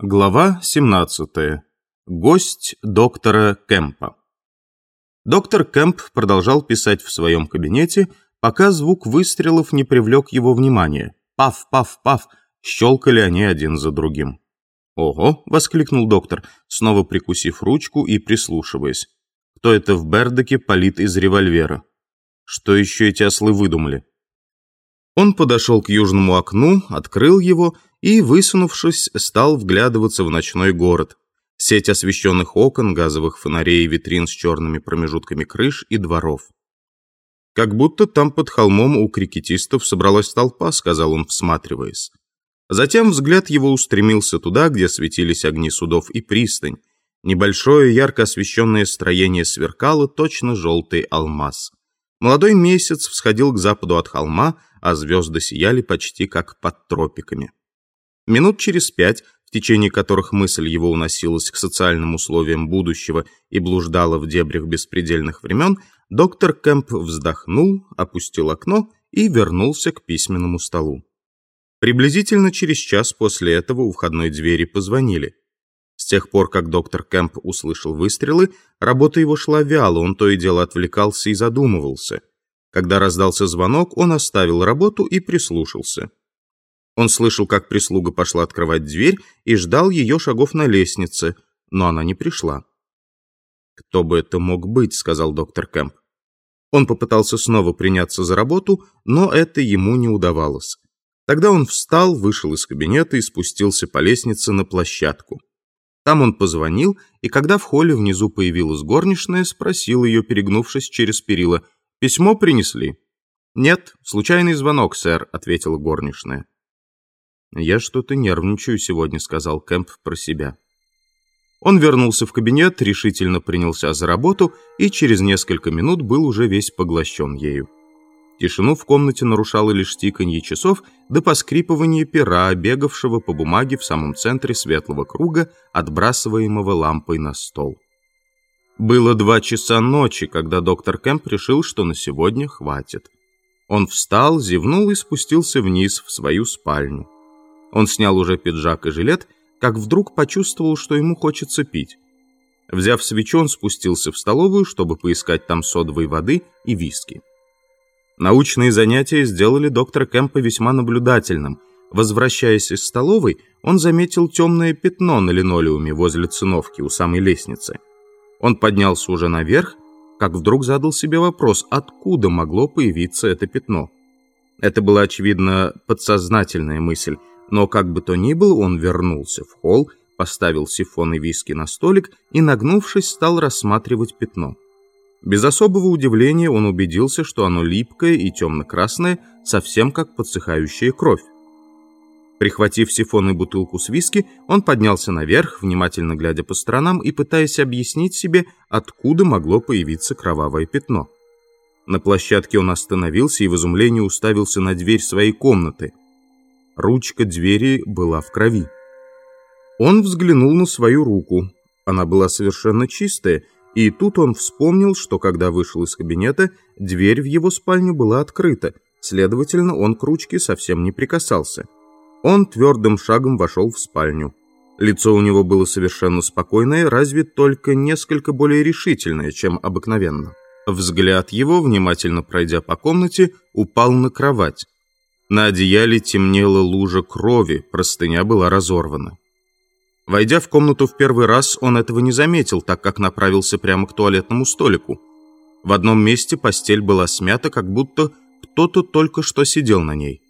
Глава 17. Гость доктора Кэмпа. Доктор Кэмп продолжал писать в своем кабинете, пока звук выстрелов не привлек его внимание. Паф, паф, паф, щелкали они один за другим. «Ого!» — воскликнул доктор, снова прикусив ручку и прислушиваясь. «Кто это в Бердеке палит из револьвера? Что еще эти ослы выдумали?» Он подошел к южному окну, открыл его и, высунувшись, стал вглядываться в ночной город. Сеть освещенных окон, газовых фонарей и витрин с черными промежутками крыш и дворов. «Как будто там под холмом у крикетистов собралась толпа», — сказал он, всматриваясь. Затем взгляд его устремился туда, где светились огни судов и пристань. Небольшое ярко освещенное строение сверкало точно желтый алмаз. Молодой месяц всходил к западу от холма, а звезды сияли почти как под тропиками. Минут через пять, в течение которых мысль его уносилась к социальным условиям будущего и блуждала в дебрях беспредельных времен, доктор Кэмп вздохнул, опустил окно и вернулся к письменному столу. Приблизительно через час после этого у входной двери позвонили. С тех пор, как доктор Кэмп услышал выстрелы, работа его шла вяло, он то и дело отвлекался и задумывался. Когда раздался звонок, он оставил работу и прислушался. Он слышал, как прислуга пошла открывать дверь и ждал ее шагов на лестнице, но она не пришла. «Кто бы это мог быть?» — сказал доктор Кэмп. Он попытался снова приняться за работу, но это ему не удавалось. Тогда он встал, вышел из кабинета и спустился по лестнице на площадку. Там он позвонил, и когда в холле внизу появилась горничная, спросил ее, перегнувшись через перила — «Письмо принесли?» «Нет, случайный звонок, сэр», — ответила горничная. «Я что-то нервничаю сегодня», — сказал Кэмп про себя. Он вернулся в кабинет, решительно принялся за работу и через несколько минут был уже весь поглощен ею. Тишину в комнате нарушало лишь тиканье часов до поскрипывания пера, бегавшего по бумаге в самом центре светлого круга, отбрасываемого лампой на стол. Было два часа ночи, когда доктор Кэмп решил, что на сегодня хватит. Он встал, зевнул и спустился вниз в свою спальню. Он снял уже пиджак и жилет, как вдруг почувствовал, что ему хочется пить. Взяв свечу, он спустился в столовую, чтобы поискать там содовой воды и виски. Научные занятия сделали доктора Кэмпа весьма наблюдательным. Возвращаясь из столовой, он заметил темное пятно на линолеуме возле циновки у самой лестницы. Он поднялся уже наверх, как вдруг задал себе вопрос, откуда могло появиться это пятно. Это была, очевидно, подсознательная мысль, но как бы то ни было, он вернулся в холл, поставил сифон и виски на столик и, нагнувшись, стал рассматривать пятно. Без особого удивления он убедился, что оно липкое и темно-красное, совсем как подсыхающая кровь. Прихватив сифон и бутылку с виски, он поднялся наверх, внимательно глядя по сторонам и пытаясь объяснить себе, откуда могло появиться кровавое пятно. На площадке он остановился и в изумлении уставился на дверь своей комнаты. Ручка двери была в крови. Он взглянул на свою руку. Она была совершенно чистая, и тут он вспомнил, что когда вышел из кабинета, дверь в его спальню была открыта, следовательно, он к ручке совсем не прикасался. Он твердым шагом вошел в спальню. Лицо у него было совершенно спокойное, разве только несколько более решительное, чем обыкновенно. Взгляд его, внимательно пройдя по комнате, упал на кровать. На одеяле темнела лужа крови, простыня была разорвана. Войдя в комнату в первый раз, он этого не заметил, так как направился прямо к туалетному столику. В одном месте постель была смята, как будто кто-то только что сидел на ней.